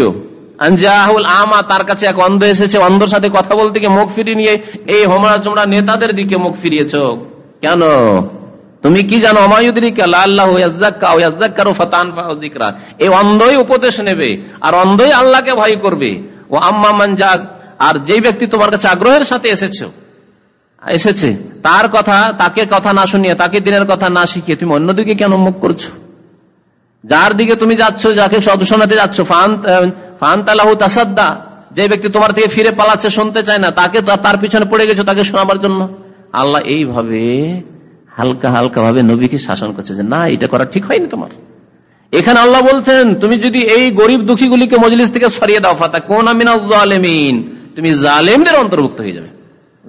আনজাহুল আমা, তার কাছে এক অন্ধ এসেছে। অন্ধর সাথে কথা বলতে গিয়ে মুখ ফিরিয়ে নিয়ে, এই হোমরা চোমরা নেতাদের দিকে মুখ ফিরিয়েছ। কেন? তুমি কি জানো? এই অন্ধই উপদেশ নেবে আর অন্ধই আল্লাহকে ভয় করবে। ও আম্মা মান যাক আর যে ব্যক্তি তোমার কাছে আগ্রহের সাথে এসেছে এসেছে, তার কথা, তাকে কথা না শুনিয়ে, তাকে দিনের কথা না শিখিয়ে তুমি অন্যদিকে কেন মুখ করছ? যার দিকে তুমি যাচ্ছ, যাকে শোনাতে যাচ্ছ, ফান তাসাদ্দা। যে ব্যক্তি তোমার থেকে ফিরে পালাচ্ছে, শুনতে চায় না, তাকে তার পিছনে পড়ে গেছো, তাকে শোনাবার জন্য। আল্লাহ এইভাবে হালকা হালকা ভাবে নবীকে শাসন করছে যে, না, এটা করা ঠিক হয়নি তোমার। এখানে আল্লাহ বলছেন, তুমি যদি এই গরিব দুঃখীগুলিকে মজলিস থেকে সরিয়ে দাও, ফাতা কোন তুমি জালেমদের অন্তর্ভুক্ত হয়ে যাবে।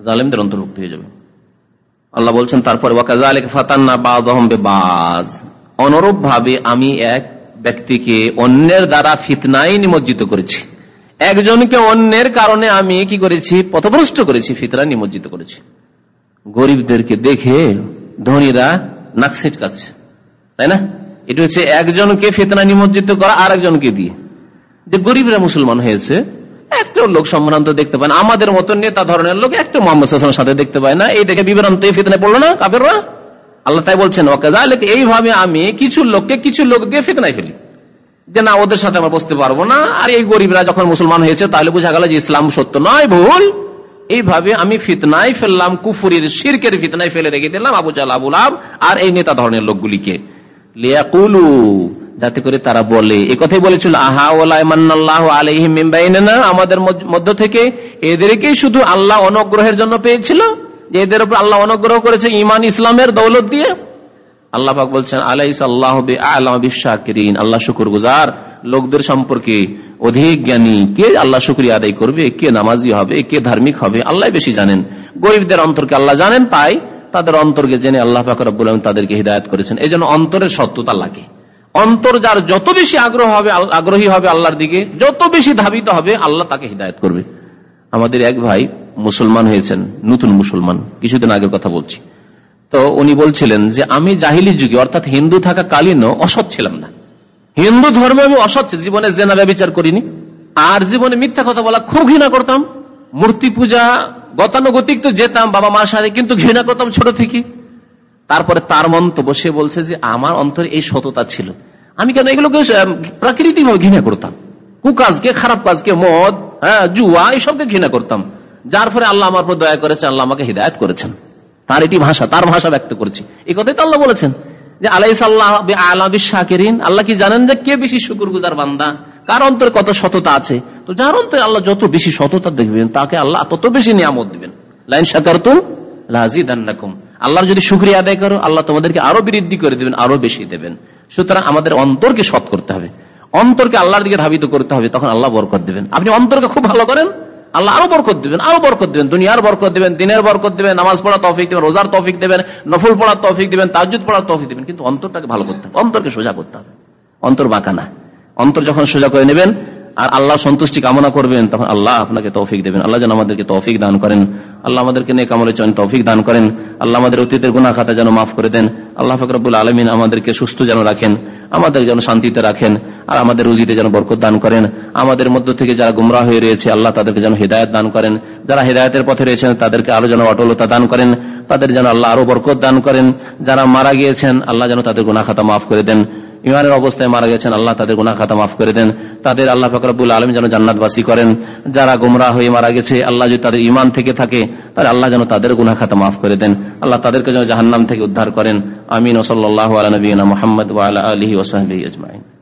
জালেমদের অন্তর্ভুক্ত হয়ে যাবে। আল্লাহ বলছেন, তারপরে অনুরূপ ভাবে আমি এক ব্যক্তিকে অন্যের দ্বারা ফিতনাই নিমজ্জিত করেছি। একজনকে অন্যের কারণে আমি কি করেছি? পথভ্রষ্ট করেছি ফিতনা নিমজ্জিত করেছি। গরিবদেরকে দেখে ধনীরা নাকসেট কাছে তাই না? এটা হচ্ছে একজনকে ফেতনা নিমজ্জিত করা আর একজনকে দিয়ে। যে গরিবরা মুসলমান হয়েছে, একটা লোক সম্ভ্রান্ত দেখতে পায় না। আমাদের মতো নেতা ধরনের লোক একটা মোহাম্মদ সাথে দেখতে পায় না। এই দেখে বিভ্রান্ত ফিতনে পড়ল না কাফেররা? আল্লাহ তাই বলছেন এইভাবে আমি কিছু লোককে, কিছু লোক দিয়ে ফিতনায় ফেলি। যে না, ওদের সাথে আমরা বসতে পারব না। আর এই গরিবরা যখন মুসলমান হয়েছে, তাহলে বোঝা গেল যে ইসলাম সত্য নয়, ভুল। এইভাবে আমি ফিতনায় ফেললাম, কুফুরির সিরকের ফিতনায় ফেলে রেখে দিলাম আবু জাল আবুল আব আর এই নেতা ধরনের লোকগুলিকে। লিয়াকুলু, যাতে করে তারা বলে। এ কথাই বলেছিল, আহা ওলাহ আলহিম আমাদের মধ্য থেকে এদেরকেই শুধু আল্লাহ অনুগ্রহের জন্য পেয়েছিল, যে এদের উপর আল্লাহ অনুগ্রহ করেছে ইমান, ইসলামের দৌলত দিয়ে। আল্লাহ বলছেন, আলাইস আল্লাহ বিশ্বাকিরিন আল্লাহ শুকুর গুজার লোকদের সম্পর্কে অধিক জ্ঞানী কে আল্লাহ শুক্রিয়া আদায় করবে? কে নামাজি হবে? কে ধার্মিক হবে? আল্লাহ বেশি জানেন। গরিবদের অন্তরকে আল্লাহ জানেন, তাই তাদের অন্তরকে জেনে আল্লাহ ফাকর তাদেরকে হৃদায়ত করেছেন। এই জন্য অন্তরের সত্যতা লাগে। অন্তর যার যত বেশি আগ্রহ হবে আগ্রহী হবে আল্লাহর দিকে, যত বেশি ধাবিত হবে, আল্লাহ তাকে হৃদায়ত করবে। আমাদের এক ভাই মুসলমান হয়েছেন, নতুন মুসলমান। কিছুদিন আগের কথা বলছি। তো উনি বলছিলেন যে, আমি জাহিলি যুগে, অর্থাৎ হিন্দু থাকা কালীনও অসৎ ছিলাম না। হিন্দু ধর্মে আমি অসৎ, জীবনে জেনা ব্যবচার করিনি। আর জীবনে মিথ্যা কথা বলা খুব ঘৃণা করতাম। মূর্তি পূজা, গতানুগতিক তো যেতাম, বাবা মার সাথে কিন্তু ঘৃণা করতাম ছোট থেকে। তারপরে তার মন্তব্য, সে বলছে যে, আমার অন্তরে এই সততা ছিল। আমি কেন এগুলোকে প্রাকৃতিক ভাবে ঘৃণা করতাম? কুকাজকে, খারাপ কাজকে, মদ হ্যাঁ জুয়া এইসবকে ঘৃণা করতাম। যার ফলে আল্লাহ আমার উপর দয়া করেছেন, আল্লাহ আমাকে হৃদায়ত করেছেন। তার এটি ভাষা, তার ভাষা ব্যক্ত করেছি। এই কথাই তো আল্লাহ বলেছেন যে আল্লাহ আল্লাহ বিশ্বাকিরিন আল্লাহ কি জানেন যে কে বেশি শুকুর গুজার বান্দা? কার অন্তরে কত সততা আছে? তো যার অন্তরে আল্লাহ যত বেশি সততা দেখবেন, তাকে আল্লাহ তত বেশি নিয়ামত দিবেন। লাইন সাকার তো আল্লাহর যদি শুক্রিয়া আদায় করো, আল্লাহ তোমাদেরকে আরও বৃদ্ধি করে দেবেন, আরও বেশি দেবেন। সুতরাং আমাদের অন্তরকে সৎ করতে হবে। অন্তরকে আল্লাহর দিকে ধাবিত করতে হবে, তখন আল্লাহ বরকত দেবেন। আপনি অন্তরকে খুব ভালো করেন আল্লাহ আরও বরকত দিবেন, আরও বরকত দিবেন, দুনিয়ার বরকত দিবেন, দিনের বরকত দিবেন, নামাজ পড়া তৌফিক দিবেন, রোজার তৌফিক দেবেন, নফল পড়ার তৌফিক দিবেন তাজুদ পড়ার তৌফিক দিবেন। কিন্তু অন্তরটাকে ভালো করতে হবে, অন্তরকে সোজা করতে হবে। অন্তর বাঁকা না। অন্তর যখন সোজা করে নেবেন আর আল্লাহ সন্তুষ্টি কামনা করবেন, তখন আল্লাহ আপনাকে তৌফিক দেবেন। আল্লাহ যেন আমাদেরকে তৌফিক দান করেন। আল্লাহ আমাদেরকে নেক আমলে চয়ন তৌফিক দান করেন। আল্লাহ আমাদের অতীতের গুনা খাতা যেন মাফ করে দেন। আল্লাহ ফকরাবুল আলমিন আমাদেরকে সুস্থ যেন রাখেন, আমাদের যেন শান্তিতে রাখেন, আর আমাদের রুজিতে যেন বরকত দান করেন। আমাদের মধ্য থেকে যারা গুমরা হয়ে রয়েছে, আল্লাহ তাদেরকে যেন হৃদায়ত দান করেন। যারা হৃদায়তের পথে রয়েছেন, তাদেরকে আরও যেন অটলতা দান করেন। তাদের যেন আল্লাহ আরও বরকত দান করেন। যারা মারা গিয়েছেন, আল্লাহ যেন তাদের গুনা খাতা মাফ করে দেন। ইমানের অবস্থায় মারা গেছেন, আল্লাহ তাদের গুনা খাতা মাফ করে দেন। তাদের আল্লাহ ফকরাবুল আলম যেন জান্নাতবাসী করেন। যারা গুমরা হয়ে মারা গেছে, আল্লাহ যদি তাদের ইমান থেকে থাকে, তাহলে আল্লাহ যেন তাদের গুনা খাতা মাফ করে দেন। আল্লাহ তাদেরকে যেন জাহান্নাম থেকে উদ্ধার করেন। আমিন। ওসল্লাহ আলী নবীনা মোহাম্মদ আলহি ওসাহী আজমাইন।